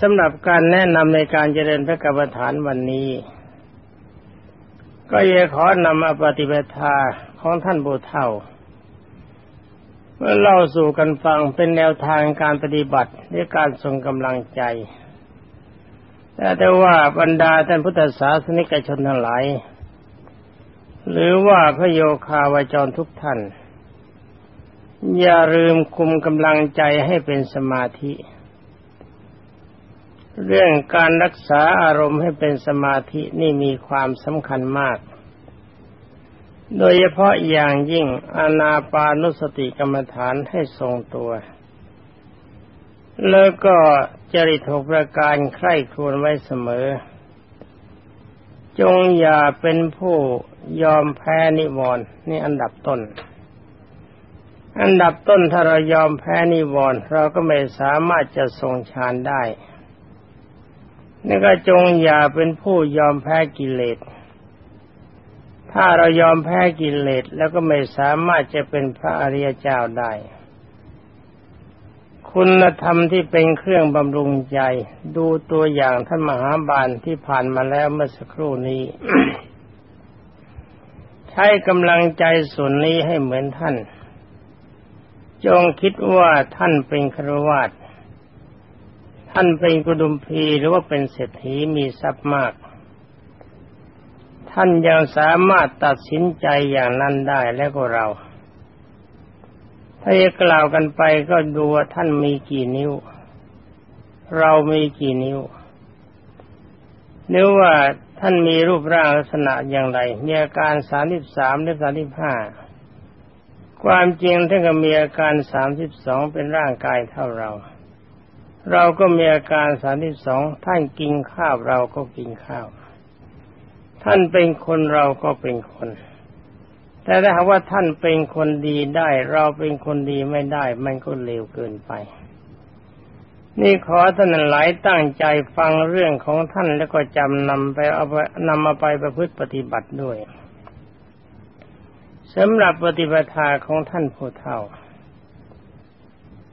สำหรับการแนะนำในการเจริญพระกรรมฐานวันนี้ ก็อยากขอนำมาปฏิบัติทาของท่านบูเท่าเมื่อเล่าสู่กันฟังเป็นแนวทางการปฏิบัติด้วยการส่งกำลังใจ แต่แต่ว่าบรรดาท่านพุทธศาสนิกชนทั้งหลายหรือว่าพระโยคาวาจรทุกท่าน อย่าลืมคุมกำลังใจให้เป็นสมาธิ เรื่องการรักษาอารมณ์ให้เป็นสมาธินี่มีความสำคัญมาก โดยเฉพาะอย่างยิ่งอานาปานุสติกรรมฐานให้ทรงตัว แล้วก็จริตหกประการใคร่ครวญไว้เสมอ จงอย่าเป็นผู้ยอมแพ้นิวรณ์นี่อันดับต้น อันดับต้นถ้าเรายอมแพ้นิวรณ์เราก็ไม่สามารถจะทรงฌานได้ นี่ก็จงอย่าเป็นผู้ยอมแพ้กิเลส ถ้าเรายอมแพ้กิเลสแล้วก็ไม่สามารถจะเป็นพระอริยเจ้าได้ คุณธรรมที่เป็นเครื่องบำรุงใจ ดูตัวอย่างท่านมหาบาลที่ผ่านมาแล้วเมื่อสักครู่นี้ ใช้กำลังใจส่วนนี้ให้เหมือนท่าน จงคิดว่าท่านเป็นครวาต ท่านเป็นกุดุมพีหรือว่าเป็นเศรษฐีมีทรัพย์มาก ท่านยังสามารถตัดสินใจอย่างนั้นได้แล้วก็เรา ถ้าจะกล่าวกันไปก็ดูว่าท่านมีกี่นิ้ว เรามีกี่นิ้วนึกว่าท่านมีรูปร่างลักษณะอย่างไร มีอาการสามสิบสามหรือสามสิบห้า ความจริงท่านก็มีอาการสามสิบสองเป็นร่างกายเท่าเรา เราก็มีอาการสามสิบสองท่านกินข้าวเราก็กินข้าว ท่านเป็นคนเราก็เป็นคน แต่ถ้าหากว่าท่านเป็นคนดีได้ เราเป็นคนดีไม่ได้ มันก็เลวเกินไป นี่ขอท่านหลายตั้งใจฟังเรื่องของท่านแล้วก็จำนำไปเอาไปนำมาไปประพฤติปฏิบัติด้วยสำหรับปฏิปทาของท่านผู้เฒ่า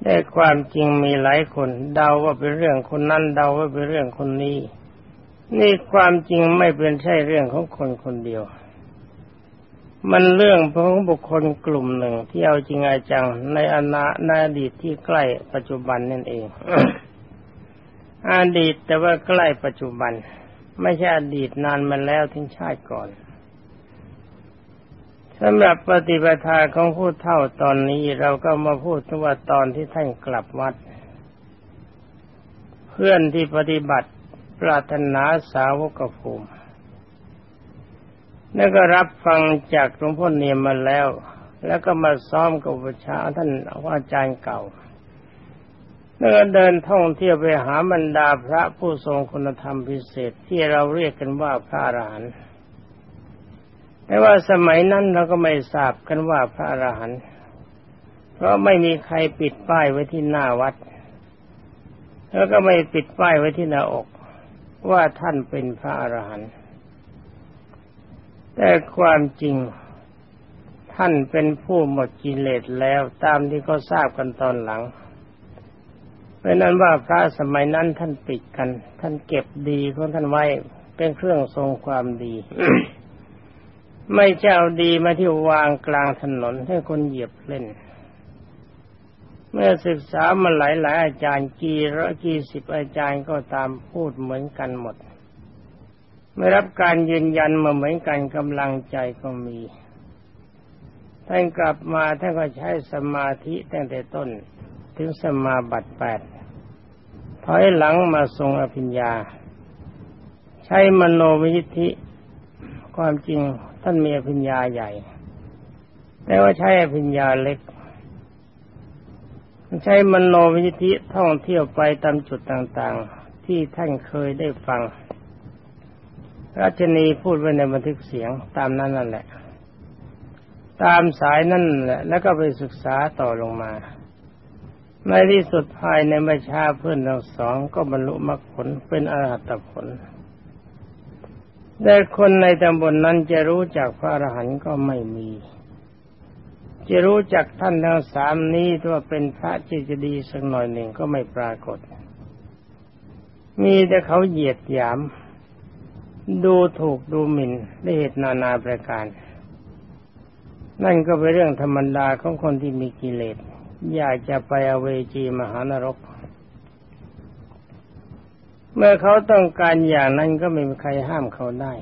ได้ความจริงมีหลายคนเดาว่าเป็นเรื่องคนนั้นเดาว่าเป็นเรื่องคนนี้ นี่ความจริงไม่เป็นใช่เรื่องของคนคนเดียว มันเรื่องของบุคคลกลุ่มหนึ่งที่เอาจริงอาจังในอนาในอดีตที่ใกล้ปัจจุบันนั่นเองอดีตแต่ว่าใกล้ปัจจุบัน ไม่ใช่อดีตนานมาแล้วทิ้งชาติก่อน สำหรับปฏิปทาของผู้เท่าตอนนี้เราก็มาพูดถึงว่าตอนที่ท่านกลับวัด เพื่อนที่ปฏิบัติปรารถนาสาวกภูมิแล้วก็รับฟังจากหลวงพ่อเนียมมาแล้ว แล้วก็มาซ้อมกับประชาท่านอาจารย์เก่าแล้วก็เดินท่องเที่ยวไปหาบรรดาพระผู้ทรงคุณธรรมพิเศษที่เราเรียกกันว่าพระอรหันต์ แต่ว่าสมัยนั้นเราก็ไม่ทราบกันว่าพระอรหันต์เพราะไม่มีใครปิดป้ายไว้ที่หน้าวัด แล้วก็ไม่ปิดป้ายไว้ที่หน้าอก ว่าท่านเป็นพระอรหันต์แต่ความจริงท่านเป็นผู้หมดกิเลสแล้วตามที่เขาทราบกันตอนหลังเพราะนั้นว่าพระสมัยนั้นท่านปิดกัน ท่านเก็บดีของท่านไว้เป็นเครื่องทรงความดี ไม่เจ้าดีมาที่วางกลางถนนให้คนเหยียบเล่น เมื่อศึกษามาหลายหลายอาจารย์กี่ร้อยกี่สิบอาจารย์ก็ตามพูดเหมือนกันหมด ไม่รับการยืนยันมาเหมือนกันกำลังใจก็มี ท่านกลับมาท่านก็ใช้สมาธิตั้งแต่ต้น ถึงสมาบัติแปดถอยหลังมาทรงอภิญญา ใช้มโนวิธิความจริง ท่านมีอภิญญาใหญ่ แต่ว่าใช้อภิญญาเล็ก ใช้มโนวิธิท่องเที่ยวไปตามจุดต่างๆ ที่ท่านเคยได้ฟังราชนีพูดไว้ในบันทึกเสียงตามนั้นนั่นแหละ ตามสายนั่นแหละ แล้วก็ไปศึกษาต่อลงมาในที่สุดภายในไม่ช้าเพื่อนทั้งสองก็บรรลุมรรคผลเป็นอรหัตผล แต่คนในตำบลนนั้นจะรู้จักพระอรหันต์ก็ไม่มี จะรู้จักท่านทั้งสามนี้ว่าเป็นพระจิตดีสักหน่อยหนึ่งก็ไม่ปรากฏ มีแต่เขาเหยียดหยาม ดูถูกดูหมิ่นได้เหตุนานาประการ นั่นก็เป็นเรื่องธรรมดาของคนที่มีกิเลส อยากจะไปอเวจีมหานรก เมื่อเขาต้องการอย่างนั้นก็ไม่มีใครห้ามเขาได้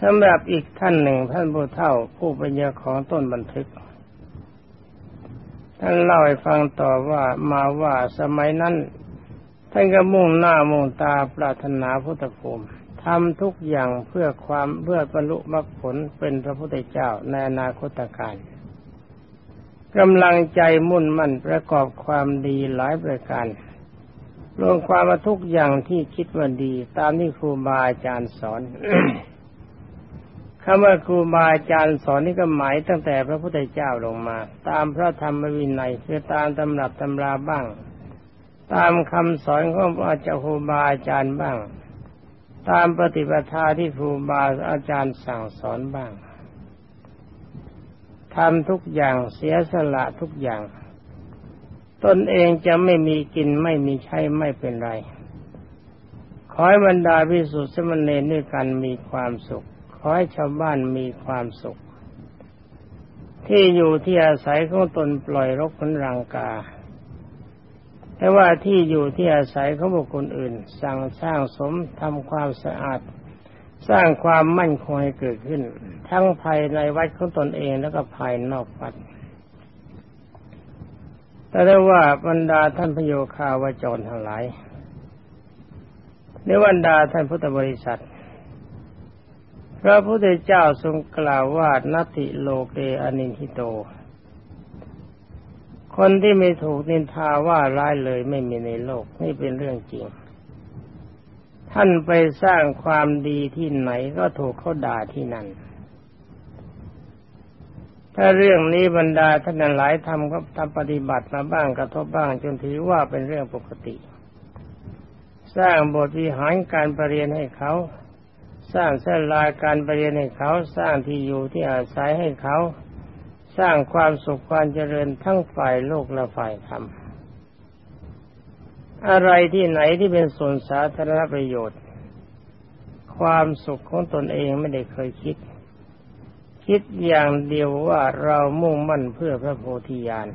สำหรับอีกท่านหนึ่งท่านผู้เฒ่าผู้ป็นเจ้าของต้นบันทึก ท่านเล่าให้ฟังต่อว่ามาว่าสมัยนั้น ท่านก็มุ่งหน้ามุ่งตาปรารถนาพุทธภูมิทำทุกอย่างเพื่อความเพื่อบรรลุมรรคผลเป็นพระพุทธเจ้าในอนาคตการกำลังใจมุ่นมั่นประกอบความดีหลายประการ รวมความมาทุกอย่างที่คิดว่าดี ตามที่ครูบาอาจารย์สอนคำว่าครูบาอาจารย์สอนนี่ก็หมายตั้งแต่พระพุทธเจ้าลงมา ตามพระธรรมวินัยคือตามตำรับตำราบ้าง ตามคำสอนของอาจารย์ครูบาอาจารย์บ้าง ตามปฏิปทาที่ครูบาอาจารย์สั่งสอนบ้างทำทุกอย่างเสียสละทุกอย่าง ตนเองจะไม่มีกินไม่มีใช้ไม่เป็นไร ขอให้บรรดาพิสุทธิ์สมณเณรด้วยกันมีความสุข ขอให้ชาวบ้านมีความสุข ที่อยู่ที่อาศัยของตนปล่อยรกขนรังกา แต่ว่าที่อยู่ที่อาศัยของบุคคลอื่น สั่งสร้างสมทำความสะอาด สร้างความมั่นคงให้เกิดขึ้น ทั้งภายในวัดของตนเองแล้วก็ภายนอกวัด แต่ได้ว่าบรรดาท่านพโยคาวจรทั้งหลายในบรรดาท่านพุทธบริษัท พระพุทธเจ้าทรงกล่าวว่านัติโลเกอนินทิโต คนที่ไม่ถูกนินทาว่าร้ายเลยไม่มีในโลกนี่เป็นเรื่องจริง ท่านไปสร้างความดีที่ไหนก็ถูกเขาด่าที่นั่น ถ้าเรื่องนี้บรรดาท่านหลายทำก็ทำปฏิบัติมาบ้างกระทบบ้างจนถือว่าเป็นเรื่องปกติ สร้างบทวิหารการปรเรียนให้เขา สร้างเส้นลาการปรเรียนให้เขา สร้างที่อยู่ที่อาศัยให้เขา สร้างความสุขความเจริญทั้งฝ่ายโลกและฝ่ายธรรมอะไรที่ไหนที่เป็นส่วนสาธารณประโยชน์ ความสุขของตนเองไม่ได้เคยคิด คิดอย่างเดียวว่าเรามุ่งมั่นเพื่อพระโพธิญาณ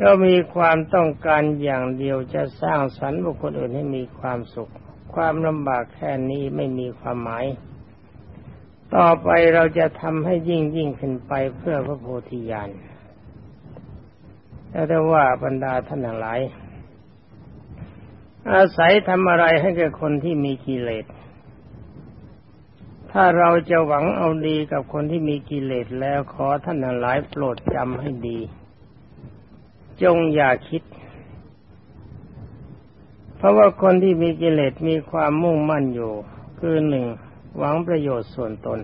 เรามีความต้องการอย่างเดียวจะสร้างสรรค์บุคคลอื่นให้มีความสุข ความลำบากแค่นี้ไม่มีความหมาย ต่อไปเราจะทำให้ยิ่งยิ่งขึ้นไปเพื่อพระโพธิญาณแต่ว่าบรรดาท่านทั้งหลาย อาศัยทำอะไรให้แก่คนที่มีกิเลส ถ้าเราจะหวังเอาดีกับคนที่มีกิเลสแล้วขอท่านหลายโปรดจำให้ดี จงอย่าคิด เพราะว่าคนที่มีกิเลสมีความมุ่งมั่นอยู่ คือหนึ่งหวังประโยชน์ส่วนตน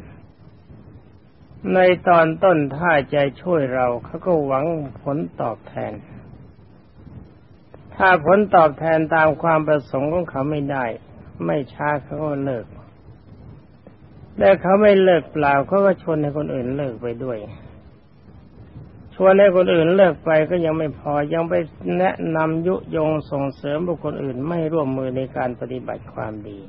ในตอนต้นถ้าใจช่วยเราเขาก็หวังผลตอบแทน ถ้าผลตอบแทนตามความประสงค์ของเขาไม่ได้ ไม่ช้าเขาก็เลิก แต่เขาไม่เลิกเปล่าเขาก็ชวนให้คนอื่นเลิกไปด้วย ชวนให้คนอื่นเลิกไปก็ยังไม่พอยังไปแนะนำยุยงส่งเสริมบุคคลอื่นไม่ร่วมมือในการปฏิบัติความดี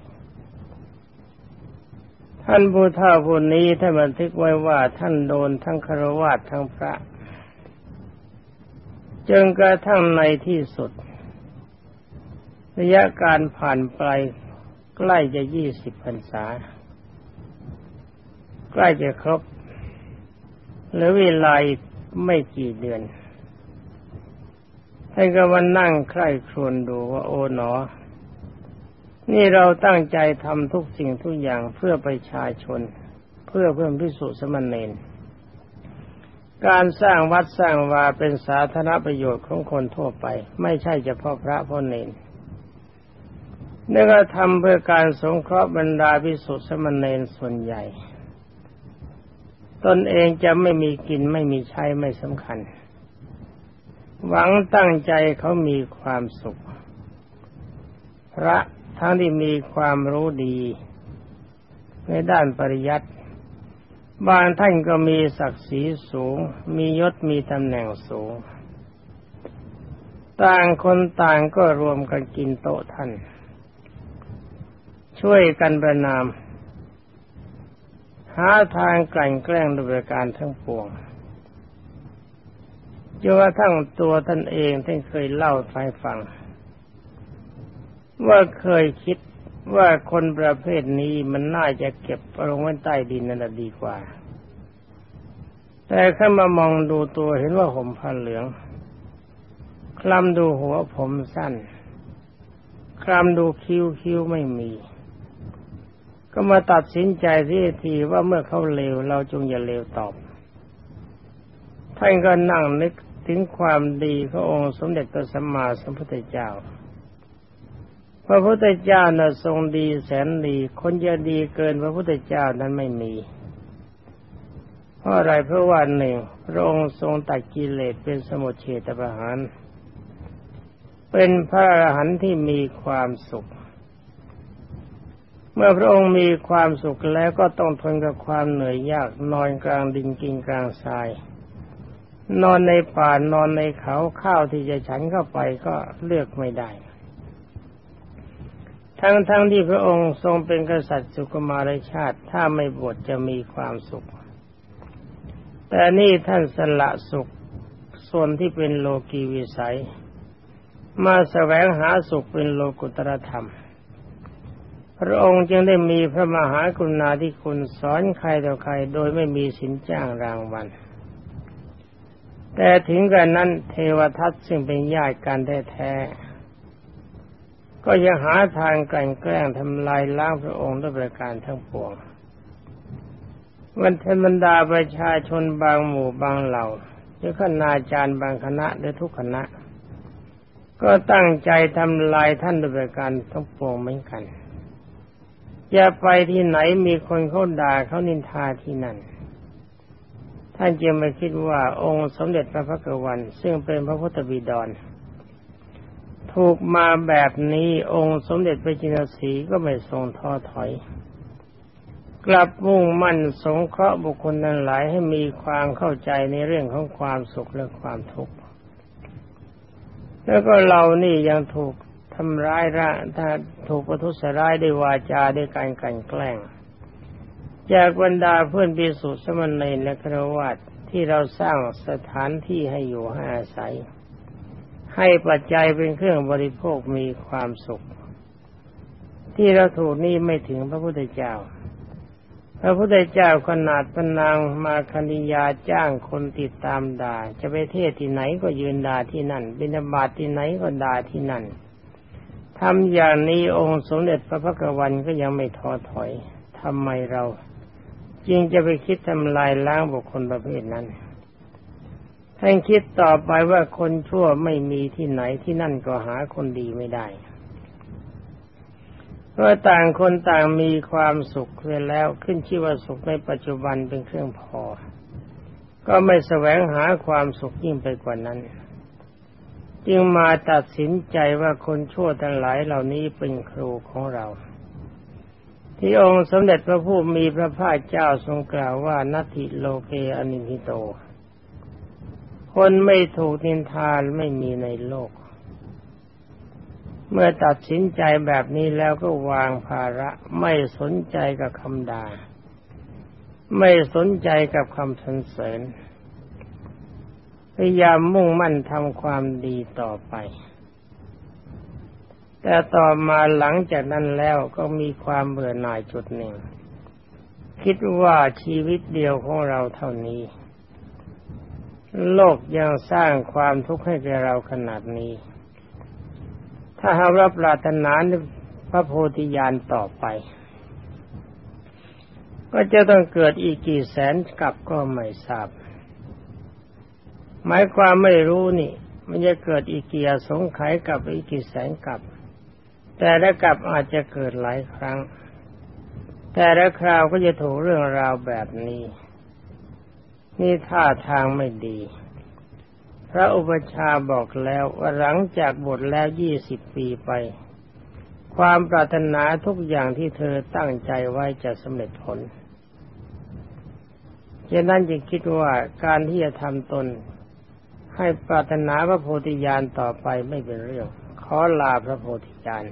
ท่านผู้เฒ่าผู้นี้ท่านบันทึกไว้ว่าท่านโดนทั้งคารวะทั้งพระจนกระทั่งในที่สุด ระยะการผ่านไปใกล้จะยี่สิบพรรษา ใกล้จะครบหรือเวลาไม่กี่เดือนท่านก็มานั่งใคร่ครวญดูว่าโอ๋หนอ นี่เราตั้งใจทำทุกสิ่งทุกอย่างเพื่อประชาชน เพื่อเพื่อพิสุสมณเณรการสร้างวัดสร้างวาเป็นสาธารณประโยชน์ของคนทั่วไป ไม่ใช่เฉพาะพระพ่อเนรนี่ก็ทำเพื่อการสงเคราะห์บรรดาพิสุทธิสมณเณรส่วนใหญ่ ตนเองจะไม่มีกินไม่มีใช้ไม่สำคัญ หวังตั้งใจเขามีความสุข พระทั้งที่มีความรู้ดี ในด้านปริยัติบางท่านก็มีศักดิ์ศรีสูง มียศมีตำแหน่งสูง ต่างคนต่างก็รวมกันกินโต๊ะท่าน ช่วยกันประนาม หาทางกลั่นแกล้งด้วยการทั้งปวงจนกระทั่งตัวท่านเองท่านเคยเล่าให้ฟัง ว่าเคยคิดว่าคนประเภทนี้มันน่าจะเก็บลงไว้ใต้ดินนั่นดีกว่า แต่ขึ้นมามองดูตัวเห็นว่าผมผ้าเหลือง คลำดูหัวผมสั้น คลำดูคิ้วคิ้วไม่มี ก็มาตัดสินใจที่ทีว่าเมื่อเขาเลวเราจงอย่าเลวตอบ ท่านก็นั่งนึกถึงความดีขององค์สมเด็จพระสัมมาสัมพุทธเจ้า พระพุทธเจ้าน่ะทรงดีแสนดี คนจะดีเกินพระพุทธเจ้านั้นไม่มี เพราะอะไรเพราะว่าหนึ่งพระองค์ทรงตัดกิเลสเป็นสมุทเฉตประหาร เป็นพระอรหันต์ที่มีความสุข เมื่อพระองค์มีความสุขแล้วก็ต้องทนกับความเหนื่อยยากนอนกลางดินกินกลางทราย นอนในป่านอนในเขาข้าวที่จะฉันเข้าไปก็เลือกไม่ได้ ทั้งทั้งที่พระองค์ทรงเป็นกษัตริย์สุกมารชาติ ถ้าไม่บวชจะมีความสุข แต่นี่ท่านสละสุขส่วนที่เป็นโลกีวิสัย มาแสวงหาสุขเป็นโลกุตรธรรม พระองค์จึงได้มีพระมหากรุณาธิคุณสอนใครต่อใครโดยไม่มีสินจ้างรางวัล แต่ถึงกันนั้นเทวทัตซึ่งเป็นญาติกันแท้ๆก็ยังหาทางกลั่นแกล้งทำลายล้างพระองค์ด้วยประการทั้งปวงวันเทมนดาประชาชนบางหมู่บางเหล่าหรือขณาจารย์บางคณะหรือทุกคณะ ก็ตั้งใจทำลายท่านด้วยประการทั้งปวงเหมือนกัน อย่าไปที่ไหนมีคนเขาด่าเขานินทาที่นั่น ท่านจึงไม่คิดว่าองค์สมเด็จพระพักวัน ซึ่งเป็นพระพุทธบิดร ถูกมาแบบนี้องค์สมเด็จพระจินสีก็ไม่ทรงท้อถอย กลับมุ่งมั่นสงเคราะห์บุคคลนั้นหลายให้มีความเข้าใจในเรื่องของความสุขและความทุกข์แล้วก็เรานี่ยังถูก ทำร้ายร่าถ้าถูกประทุษร้ายด้วยวาจาด้วยการกันแกล้ง จากบรรดาเพื่อนปิสุสมณีและครวัตที่เราสร้างสถานที่ให้อยู่ให้อาศัย ให้ปัจจัยเป็นเครื่องบริโภคมีความสุข ที่เราถูกนี่ไม่ถึงพระพุทธเจ้า พระพุทธเจ้าขนาดพนางมาคณิยาจ้างคนติดตามด่า จะไปเทศที่ไหนก็ยืนด่าที่นั่นบิณฑบาตที่ไหนก็ด่าที่นั่น ทำอย่างนี้องค์สมเด็จพระพักวันก็ยังไม่ท้อถอยทำไมเราจึงจะไปคิดทำลายล้างบุคคลประเภทนั้นท่านคิดต่อไปว่าคนชั่วไม่มีที่ไหนที่นั่นก็หาคนดีไม่ได้เพราะต่างคนต่างมีความสุขไปแล้วขึ้นชื่อว่าสุขในปัจจุบันเป็นเครื่องพอ ก็ไม่แสวงหาความสุขยิ่งไปกว่านั้น จึงมาตัดสินใจว่าคนชั่วทั้งหลายเหล่านี้เป็นครูของเรา ที่องค์สมเด็จพระผู้มีพระภาคเจ้าทรงกล่าวว่านัตถิโลเกอนิมิโต คนไม่ถูกนินทานไม่มีในโลก เมื่อตัดสินใจแบบนี้แล้วก็วางภาระไม่สนใจกับคำด่าไม่สนใจกับคำสรรเสริญ พยายามมุ่งมั่นทำความดีต่อไป แต่ต่อมาหลังจากนั้นแล้วก็มีความเบื่อหน่ายจุดหนึ่ง คิดว่าชีวิตเดียวของเราเท่านี้ โลกยังสร้างความทุกข์ให้แก่เราขนาดนี้ ถ้าหารับปรารถนาพระโพธิญาณต่อไป ก็จะต้องเกิดอีกกี่แสนกับก็ไม่ทราบ หมายความไม่รู้นี่ มันจะเกิดอีกกี่สงไขกับอีกกี่แสนกับ แต่ละกับอาจจะเกิดหลายครั้ง แต่ละคราวก็จะถูกเรื่องราวแบบนี้ นี่ท่าทางไม่ดี พระอุปชาบอกแล้วว่าหลังจากบทแล้วยี่สิบปีไป ความปรารถนาทุกอย่างที่เธอตั้งใจไว้จะสำเร็จผลฉะนั้นจึงคิดว่าการที่จะทำตน ให้ปรารถนาพระโพธิญาณต่อไปไม่เป็นเรื่อง ขอลาพระโพธิญาณ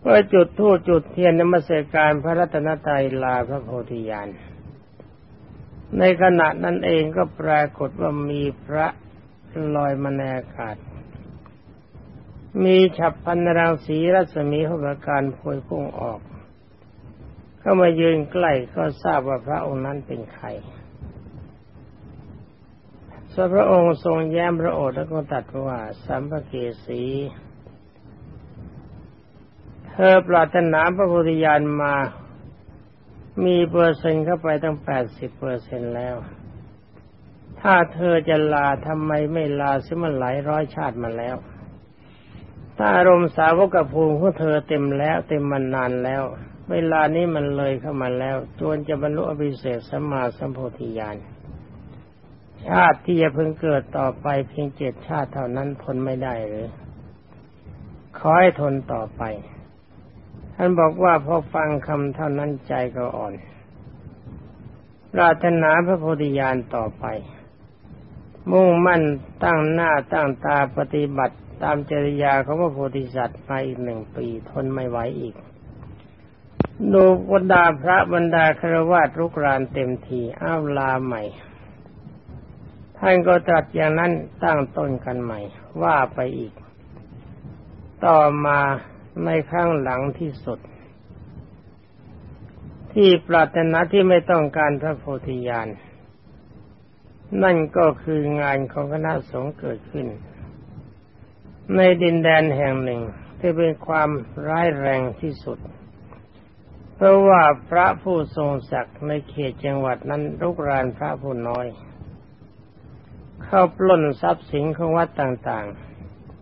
เมื่อจุดทูตจุดเทียนนมัสการพระรัตนตรัยลาพระโพธิญาณในขณะนั้นเองก็ปรากฏว่ามีพระลอยมาในอากาศ มีฉับพันรังสีรัศมีหประการพวยพุ่งออกก็มายืนใกล้ก็ทราบว่าพระองค์นั้นเป็นใคร ส่วนพระองค์ทรงแย้มพระโอษฐ์แล้วก็ตัดว่าสัมภเกสีเธอปรารถนาพระพุทธญาณมา มีเปอร์เซ็นต์เข้าไปตั้งแปดสิบเปอร์เซ็นแล้ว ถ้าเธอจะลาทำไมไม่ลาซิมันหลายร้อยชาติมาแล้ว ถ้าอารมณ์สาวกภูมิของเธอเต็มแล้ว เต็มมานานแล้ว เวลานี้มันเลยเข้ามาแล้วจวนจะบรรลุอภิเศษสัมมาสัมโพธิญาณ ชาติที่จะพิ่งเกิดต่อไปเพียงเจ็ดชาติเท่านั้นทนไม่ได้หรือขอให้ทนต่อไป ท่านบอกว่าพอฟังคำเท่านั้นใจก็อ่อนปรารถนาพระโพธิญาณต่อไป มุ่งมั่นตั้งหน้าตั้งตาปฏิบัติตามจริยาของพระโพธิสัตว์ไปอีกหนึ่งปีทนไม่ไหวอีกดูบรรดาพระบรรดาครวาสรุกรานเต็มทีอ้าวลาใหม่ ท่านก็ตรัสอย่างนั้นตั้งต้นกันใหม่ ว่าไปอีก ต่อมาในครั้งหลังที่สุด ที่ปรารถนาที่ไม่ต้องการพระโพธิญาณนั่นก็คืองานของคณะสงฆ์เกิดขึ้น ในดินแดนแห่งหนึ่งที่เป็นความร้ายแรงที่สุด เพราะว่าพระผู้ทรงศักดิ์ในเขตจังหวัดนั้นรุกรานพระผู้น้อย เข้าปล้นทรัพย์สินของวัดต่าง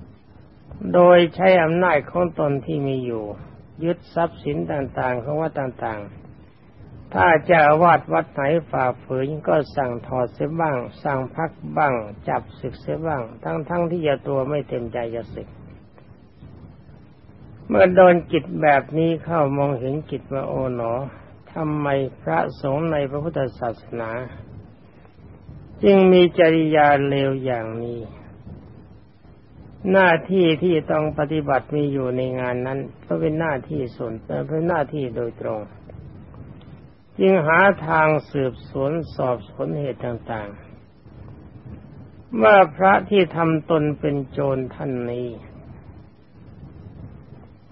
ๆ โดยใช้อำนาจของตนที่มีอยู่ ยึดทรัพย์สินต่างๆ ของวัดต่างๆ ถ้าจะวาดวัดไหนฝ่าฝืนก็สั่งถอดเสียบ้าง สั่งพักบ้าง จับศึกเสียบ้าง ทั้งๆทที่จะตัวไม่เต็มใจจะศึก เมื่อโดนจิตแบบนี้เข้ามองเห็นจิตว่าโอ๋หนอทำไมพระสงฆ์ในพระพุทธศาสนา จึงมีจริยาเลวอย่างนี้ หน้าที่ที่ต้องปฏิบัติมีอยู่ในงานนั้นก็เป็นหน้าที่ส่วนเป็นหน้าที่โดยตรง จึงหาทางสืบสวนสอบสวนเหตุต่างๆ ว่าพระที่ทำตนเป็นโจรท่านนี้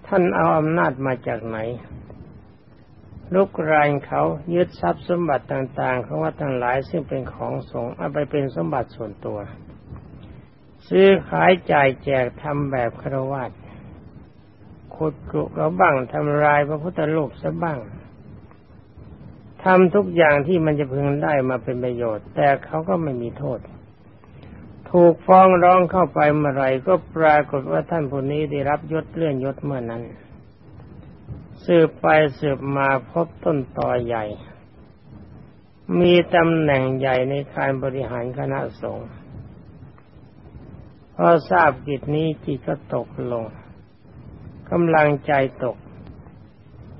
ท่านเอาอำนาจมาจากไหน ลุกรานเขายึดทรัพย์สมบัติต่าง ๆ ของวัดทั้งหลายซึ่งเป็นของสงฆ์เอาไปเป็นสมบัติส่วนตัว ซื้อขายจ่ายแจกทำแบบคารวะขุดกรุกระบ้างทำลายพระพุทธรูปซะบ้างทำทุกอย่างที่มันจะพึงได้มาเป็นประโยชน์ แต่เขาก็ไม่มีโทษ ถูกฟ้องร้องเข้าไปเมื่อไรก็ปรากฏว่าท่านผู้นี้ได้รับยศเลื่อนยศเมื่อนั้น สืบไปสืบมาพบต้นตอใหญ่ มีตำแหน่งใหญ่ในการบริหารคณะสงฆ์พอทราบกิจนี้จิตก็ตกลงกำลังใจตก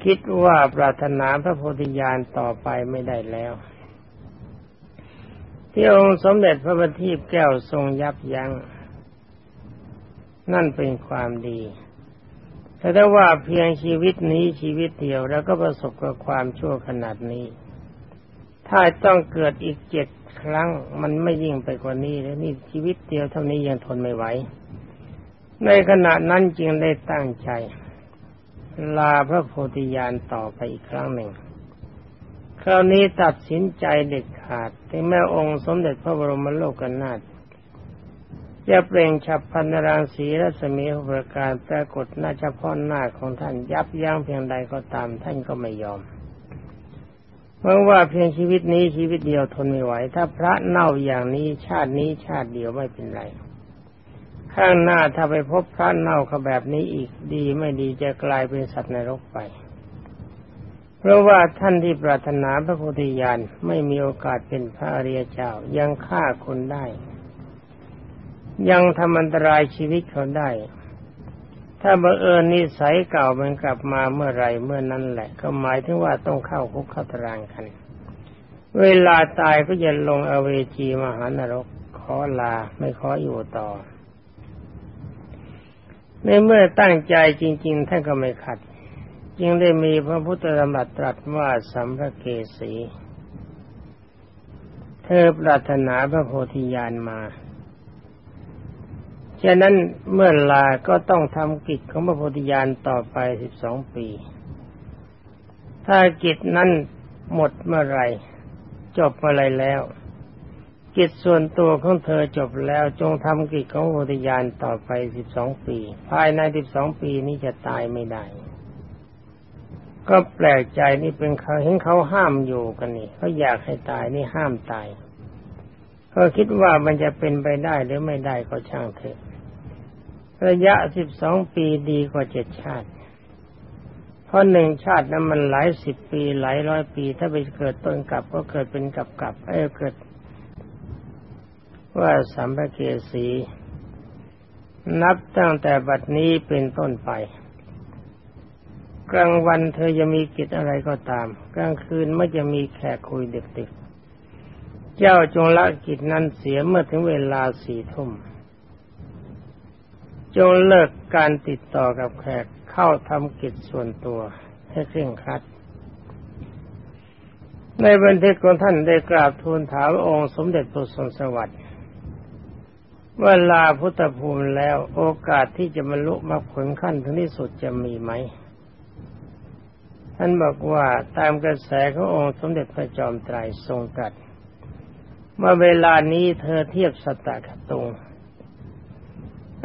คิดว่าปรารถนาพระโพธิญาณต่อไปไม่ได้แล้ว ที่องค์สมเด็จพระบัณฑิตแก้วทรงยับยัง้งนั่นเป็นความดี แต่ถ้ว่าเพียงชีวิตนี้ชีวิตเดียวแล้วก็ประสบกับความชั่วขนาดนี้ ถ้าต้องเกิดอีกเจ็ดครั้งมันไม่ยิ่งไปกว่านี้แล้วนี่ชีวิตเดียวเท่านี้ยังทนไม่ไหว ในขณะนั้นจึงได้ตั้งใจ ลาพระโพธิญาณต่อไปอีกครั้งหนึ่ง คราวนี้ตัดสินใจเด็ดขาดที่แม่องค์สมเด็จพระบรมโลกนาถ จะเปล่งฉับพันรังสีรัศมีประการปรากฏหน้าเฉพาะหน้าของท่านยับยั้งเพียงใดก็ตาม ท่านก็ไม่ยอม เพราะว่าเพียงชีวิตนี้ชีวิตเดียวทนไม่ไหว ถ้าพระเน่าอย่างนี้ชาตินี้ชาติเดียวไม่เป็นไร ข้างหน้าถ้าไปพบพระเน่าขาแบบนี้อีกดีไม่ดีจะกลายเป็นสัตว์ในรกไปเพราะว่าท่านที่ปรารถนาพระโพธิญาณไม่มีโอกาสเป็นพระอริยเจ้ายังฆ่าคนได้ ยังทำอันตรายชีวิตเขาได้ ถ้าบังเอิญนิสัยเก่ามันกลับมาเมื่อไรเมื่อนั้นแหละ ก็หมายถึงว่าต้องเข้าคุกเข้าตารางกัน เวลาตายก็จะลงอเวจีมหานรก ขอลาไม่ขออยู่ต่อ ในเมื่อตั้งใจจริง ๆ ท่านก็ไม่ขัด จึงได้มีพระพุทธธรรมตรัสว่าสัมภเกสี เธอปรารถนาพระโพธิญาณมา ฉะนั้นเมื่อลาก็ต้องทำกิจของพระโพธิญาณต่อไปสิบสองปี ถ้ากิจนั้นหมดเมื่อไรจบเมื่อไรแล้ว กิจส่วนตัวของเธอจบแล้วจงทำกิจของโพธิญาณต่อไปสิบสองปี ภายในสิบสองปีนี้จะตายไม่ได้ ก็แปลกใจนี่เป็นเขาเห็นเขาห้ามอยู่กันนี่เขาอยากให้ตายนี่ห้ามตายก็คิดว่ามันจะเป็นไปได้หรือไม่ได้ก็ช่างเถอะ ระยะสิบสองปีดีกว่าเจ็ดชาติ เพราะหนึ่งชาตินั้นมันหลายสิบปีหลายร้อยปี ถ้าไปเกิดต้นกลับก็เกิดเป็นกลับกลับเออเกิด ว่าสัมภเกสี นับตั้งแต่บัดนี้เป็นต้นไป กลางวันเธอจะมีกิจอะไรก็ตาม กลางคืนไม่จะมีแขกคุยเดึกๆเจ้าจงละกิจนั้นเสียเมื่อถึงเวลาสี่ทุ่ม จงเลิกการติดต่อกับแขกเข้าทำกิจส่วนตัวให้เคร่งครัด ในบันทึกของท่านได้กราบทูลถามองค์สมเด็จพระสนสวัสดิ์เวลาพุทธภูมิแล้วโอกาสที่จะบรรลุมรรคผลขั้นถึงที่สุดจะมีไหม ท่านบอกว่าตามกระแสขององค์สมเด็จพระจอมไตรทรงตรัสเมื่อเวลานี้เธอเทียบสตคตุง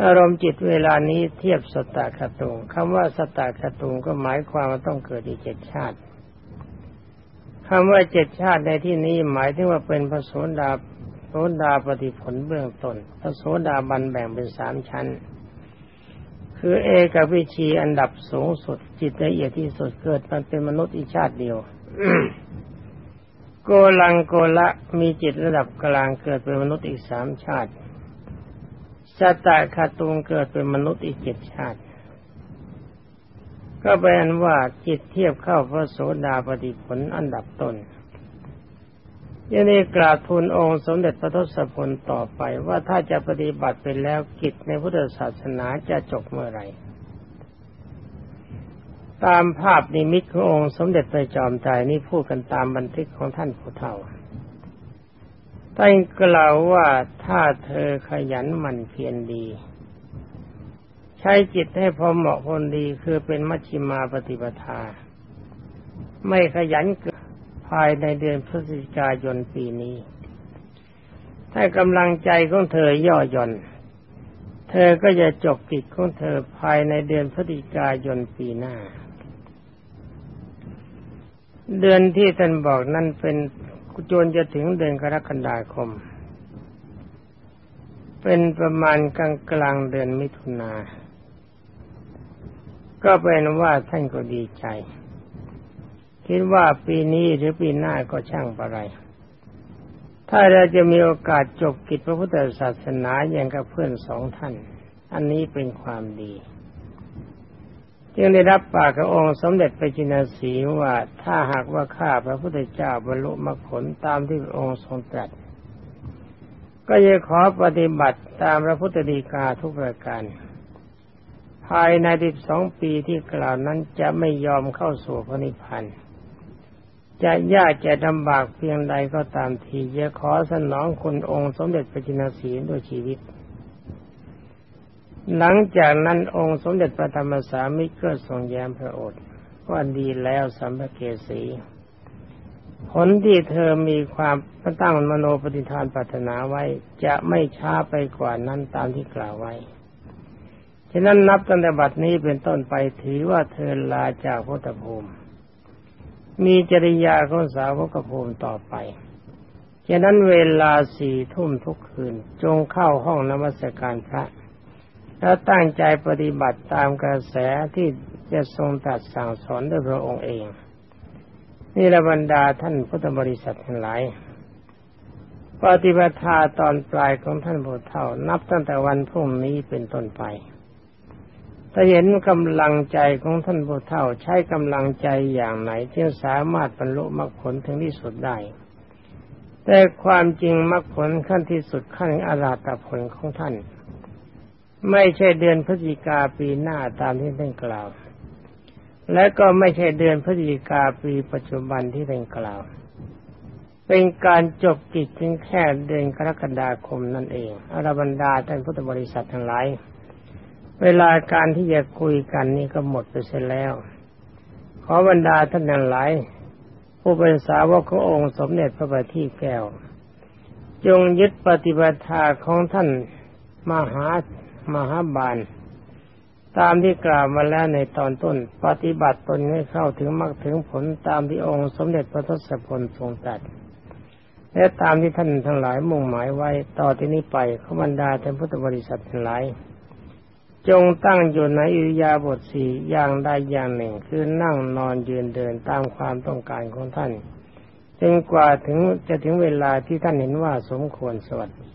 อารมณ์จิตเวลานี้เทียบสตาคตุงคำว่าสตาคตุงก็หมายความว่าต้องเกิดอีกเจ็ดชาติคำว่าเจ็ดชาติในที่นี้หมายถึงว่าเป็นพระโสดาโสดาปฏิผลเบื้องต้นพระโสดาบันแบ่งเป็นสามชั้น คือเอกวิชีอันดับสูงสุดจิตละเอียดที่สุดเกิดมันเป็นมนุษย์อีกชาติเดียวโกลังโกละมีจิตระดับกลางเกิดเป็นมนุษย์อีกสามชาติ สตาคาตุงเกิดเป็นมนุษย์อีกเจ็ดชาติ ก็แปลว่าจิตเทียบเข้าพระโสดาปฏิผลอันดับต้นยังนี้กราบทูลองค์สมเด็จพระทศพลต่อไปว่าถ้าจะปฏิบัติไปแล้วกิจในพุทธศาสนาจะจบเมื่อไรตามภาพนิมิตขององค์สมเด็จพระจอมไตรนี่พูดกันตามบันทึกของท่านผู้เฒ่า ท่านกล่าวว่าถ้าเธอขยันหมั่นเพียรดี ใช้จิตให้พอเหมาะคนดีคือเป็นมัชฌิมาปฏิปทา ไม่ขยันเกิภายในเดือนพฤศจิกายนปีนี้ถ้ากำลังใจของเธอย่อหย่อน เธอก็จะจบกิจของเธอภายในเดือนพฤศจิกายนปีหน้า เดือนที่ท่านบอกนั่นเป็น จนจะถึงเดือนกรกฎาคม เป็นประมาณกลางกลางเดือนมิถุนา ก็เป็นว่าท่านก็ดีใจ คิดว่าปีนี้หรือปีหน้าก็ช่างปะไร ถ้าเราจะมีโอกาสจบกิจพระพุทธศาสนาอย่างกับเพื่อนสองท่าน อันนี้เป็นความดี จึงได้รับปากขององค์สมเด็จไปจินสีว่าถ้าหากว่าข้าพระพุทธเจ้าบรรลุมรรคผลตามที่องค์ทรงตรัส ก็จะขอปฏิบัติตามพระพุทธดีกาทุกประการ ภายในสิบสองปีที่กล่าวนั้นจะไม่ยอมเข้าสู่พระนิพพานจะยากจะลำบากเพียงใดก็ตามทีจะขอสนองคุณองค์สมเด็จพระจินสีด้วยชีวิต หลังจากนั้นองค์สมเด็จพระธรรมสามิก็ทรงแย้มพระโอษฐ์ว่าดีแล้วสัมภเกสีผลที่เธอมีความตั้งมโนปฏิทานปรารถนาไว้ จะไม่ช้าไปกว่านั้นตามที่กล่าวไว้ฉะนั้นนับตั้งแต่บัดนี้เป็นต้นไปถือว่าเธอลาจากพุทธภูมิ มีจริยาของสาวกภูมิต่อไป ฉะนั้นเวลาสี่ทุ่มทุกคืนจงเข้าห้องนมัสการพระ แล้วตั้งใจปฏิบัติตามกระแสที่จะทรงตัดสั่งสอนด้วยพระองค์เอง นี่ระบรรดาท่านพุทธบริษัททั้งหลายปฏิบัติตอนปลายของท่านผู้เฒ่านับตั้งแต่วันพรุ่งนี้เป็นต้นไปถ้าเห็นกำลังใจของท่านผู้เฒ่าใช้กำลังใจอย่างไหนที่สามารถบรรลุมรรคผลถึงที่สุดได้ แต่ความจริงมรรคผลขั้นที่สุดขั้นอาราตผลของท่าน ไม่ใช่เดือนพฤศจิกาปีหน้าตามที่ท่านกล่าว และก็ไม่ใช่เดือนพฤศจิกาปีปัจจุบันที่ท่านกล่าว เป็นการจบกิจเพียงแค่เดือนกรกฎาคมนั่นเองอรบรรดาท่านพุทธบริษัททั้งหลายเวลาการที่จะคุยกันนี่ก็หมดไปเสียแล้ว ขอบรรดาท่านทั้งหลายผู้เป็นสาวกขององค์สมเด็จพระบัณฑิตแก้ว จงยึดปฏิบัติของท่านมหา มหาบาล ตามที่กล่าวมาแล้วในตอนต้น ปฏิบัติตนให้เข้าถึงมรรคถึงผลตามที่องค์สมเด็จพระทศพลทรงตรัสและตามที่ท่านทั้งหลายมุ่งหมายไว้ต่อที่นี้ไปขบันดาท่านพุทธบริษัททั้งหลาย จงตั้งอยู่ในอิริยาบถสี่อย่างใดอย่างหนึ่ง คือนั่งนอนยืนเดินตามความต้องการของท่านจนกว่าถึงจะถึงเวลาที่ท่านเห็นว่าสมควรสวัสดี